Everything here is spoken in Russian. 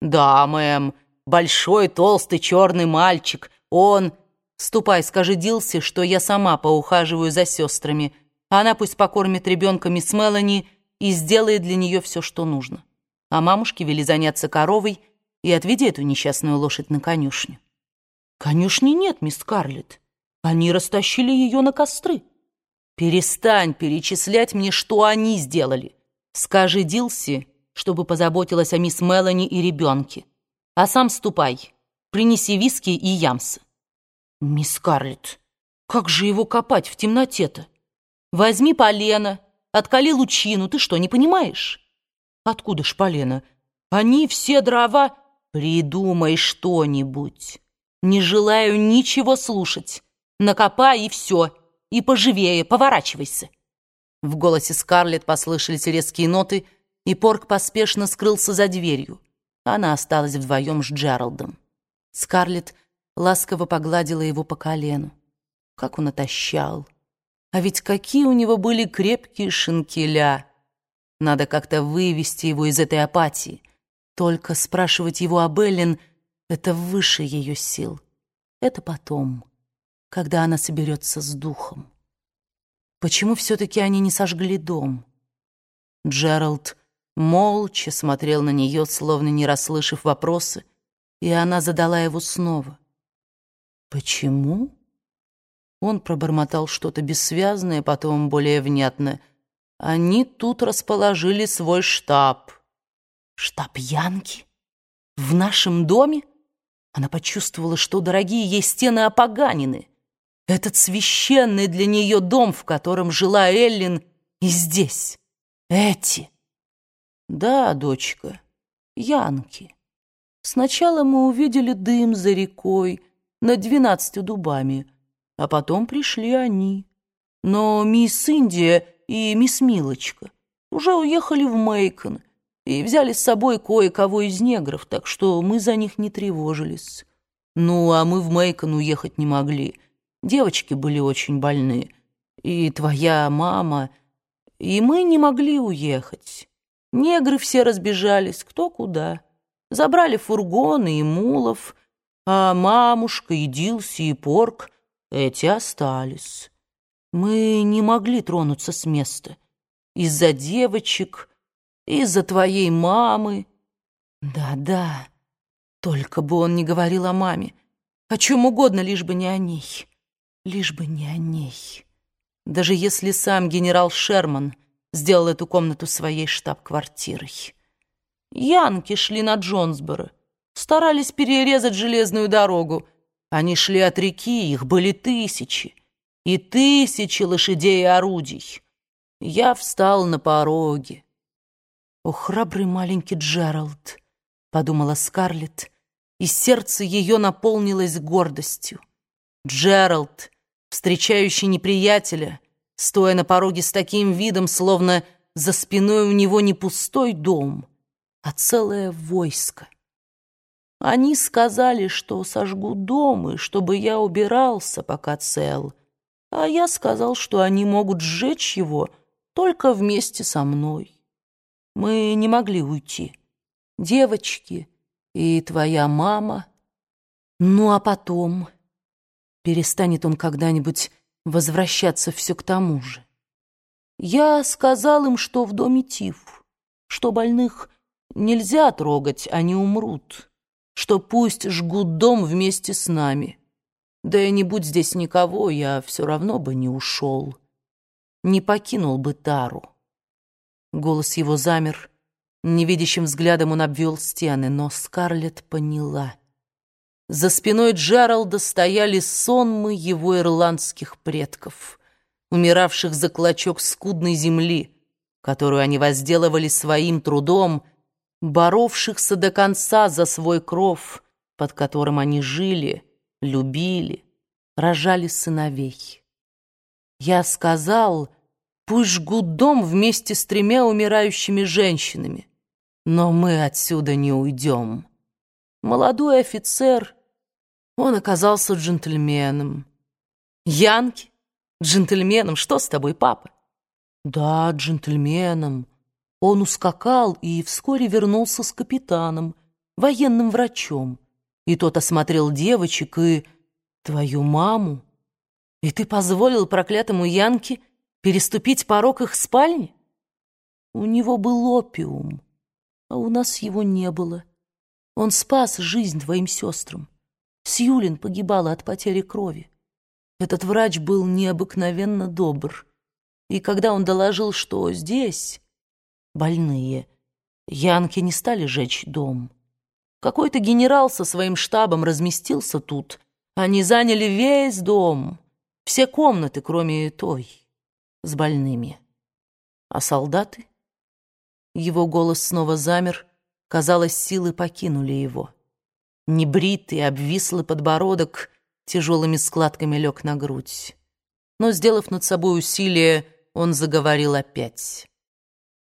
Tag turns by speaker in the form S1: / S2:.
S1: «Да, мэм, большой толстый черный мальчик. Он...» «Ступай, скажи Дилси, что я сама поухаживаю за сестрами. Она пусть покормит ребенка мисс Мелани и сделает для нее все, что нужно. А мамушке вели заняться коровой и отведи эту несчастную лошадь на конюшню». «Конюшни нет, мисс Карлетт. Они растащили ее на костры». «Перестань перечислять мне, что они сделали. Скажи Дилси, чтобы позаботилась о мисс Мелани и ребенке. А сам ступай, принеси виски и ямсы». «Мисс Карлетт, как же его копать в темноте-то?» «Возьми полено, откали лучину, ты что, не понимаешь?» «Откуда ж полено? Они все дрова...» «Придумай что-нибудь. Не желаю ничего слушать. Накопай и все. И поживее, поворачивайся». В голосе Скарлетт послышались резкие ноты, и Порк поспешно скрылся за дверью. Она осталась вдвоем с Джералдом. Скарлетт ласково погладила его по колену. Как он отощал. А ведь какие у него были крепкие шинкеля. Надо как-то вывести его из этой апатии. Только спрашивать его об Эллен — это выше ее сил. Это потом, когда она соберется с духом. Почему все-таки они не сожгли дом? Джеральд молча смотрел на нее, словно не расслышав вопросы, и она задала его снова. «Почему?» Он пробормотал что-то бессвязное, потом более внятное. «Они тут расположили свой штаб». «Штаб Янки? В нашем доме?» Она почувствовала, что дорогие ей стены опоганены. Этот священный для нее дом, в котором жила Эллин, и здесь. Эти. Да, дочка, Янки. Сначала мы увидели дым за рекой над двенадцатью дубами, а потом пришли они. Но мисс Индия и мисс Милочка уже уехали в Мейкон и взяли с собой кое-кого из негров, так что мы за них не тревожились. Ну, а мы в Мейкон уехать не могли — Девочки были очень больны. И твоя мама... И мы не могли уехать. Негры все разбежались, кто куда. Забрали фургоны и мулов, а мамушка и Дилси и Порк эти остались. Мы не могли тронуться с места. Из-за девочек, из-за твоей мамы. Да-да, только бы он не говорил о маме. О чем угодно, лишь бы не о ней лишь бы не о ней. Даже если сам генерал Шерман сделал эту комнату своей штаб-квартирой. Янки шли на Джонсборо, старались перерезать железную дорогу. Они шли от реки, их были тысячи, и тысячи лошадей и орудий. Я встал на пороге. «О, храбрый маленький Джеральд!» — подумала Скарлетт, и сердце ее наполнилось гордостью. Джеральд, встречающий неприятеля, стоя на пороге с таким видом, словно за спиной у него не пустой дом, а целое войско. Они сказали, что сожгут дом, и чтобы я убирался, пока цел, а я сказал, что они могут сжечь его только вместе со мной. Мы не могли уйти. Девочки и твоя мама. Ну, а потом... Перестанет он когда-нибудь возвращаться все к тому же. Я сказал им, что в доме тиф, что больных нельзя трогать, они умрут, что пусть жгут дом вместе с нами. Да и не будь здесь никого, я все равно бы не ушел, не покинул бы Тару. Голос его замер, невидящим взглядом он обвел стены, но Скарлетт поняла — за спиной Джералда стояли сонмы его ирландских предков, умиравших за клочок скудной земли, которую они возделывали своим трудом, боровшихся до конца за свой кров, под которым они жили, любили, рожали сыновей. Я сказал, пусть жгут дом вместе с тремя умирающими женщинами, но мы отсюда не уйдем. Молодой офицер — он оказался джентльменом. Янки? Джентльменом? Что с тобой, папа? Да, джентльменом. Он ускакал и вскоре вернулся с капитаном. военным врачом. И тот осмотрел девочек и твою маму. И ты позволил проклятому Янке переступить порог их спальни? У него был опиум, а у нас его не было. Он спас жизнь твоим сестрам. Сьюлин погибала от потери крови. Этот врач был необыкновенно добр. И когда он доложил, что здесь больные, янки не стали жечь дом. Какой-то генерал со своим штабом разместился тут. Они заняли весь дом, все комнаты, кроме той, с больными. А солдаты? Его голос снова замер, казалось, силы покинули его. Небритый, обвислый подбородок тяжелыми складками лег на грудь. Но, сделав над собой усилие, он заговорил опять.